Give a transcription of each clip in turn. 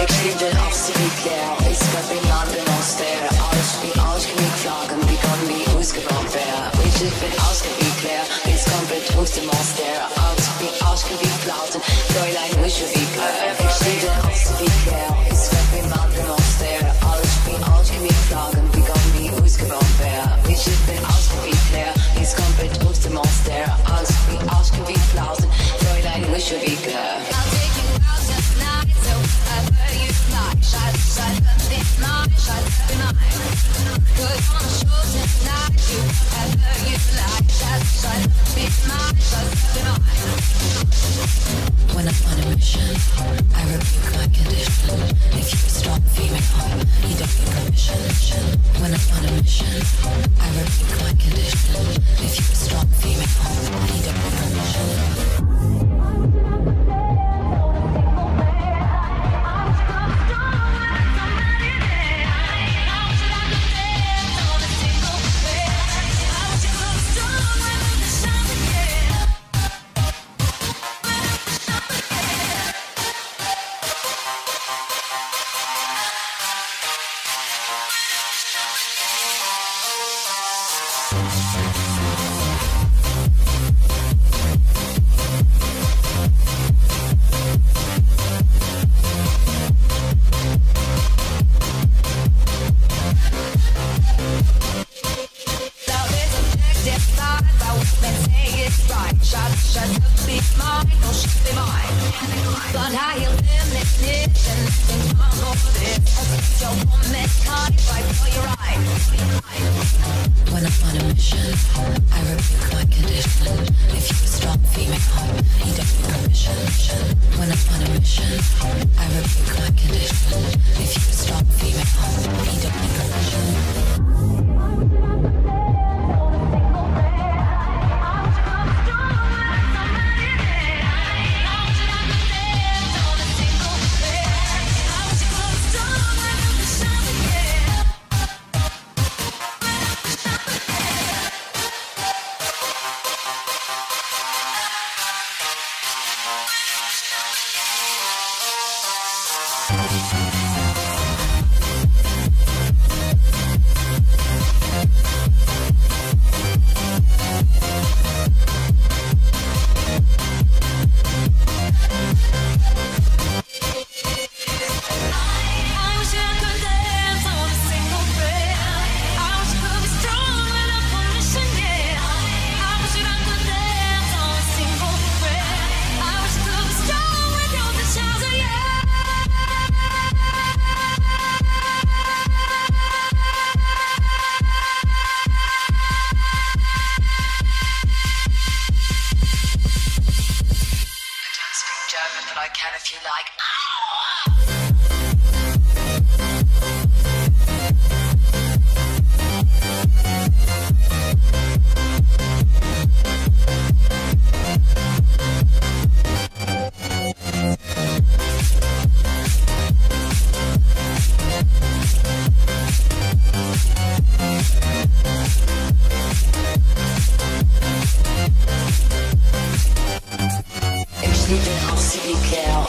Ik zie de laatste Hitler, ich gab ihn Laden aus der Aus bin ausgewickelt, wie kann wie ausgeräumt wer Ich bin ausgewickelt, ich komplett aus dem Monster Aus bin ausgewickelt, Fräulein Mischewickel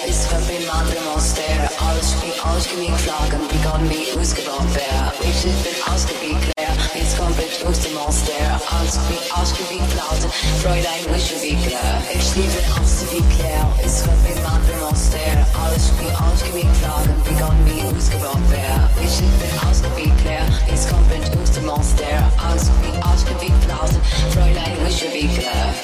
ist verbindbar dem aus der Ausspiel ausgewinkflagen, wie kann wie ausgebaut wer? Ich bin ausgewickelt, ist komplett aus dem aus der Ausspiel ausgewinkflagen, Fräulein Wischwickler. Ich liebe Ausgewickler, ist verbindbar dem aus der Ausspiel ausgewinkflagen, wie kann wie ausgebaut wer? Ich bin ausgewickler, ist komplett aus dem aus der Ausspiel ausgewinkflagen, Fräulein Wischwickler.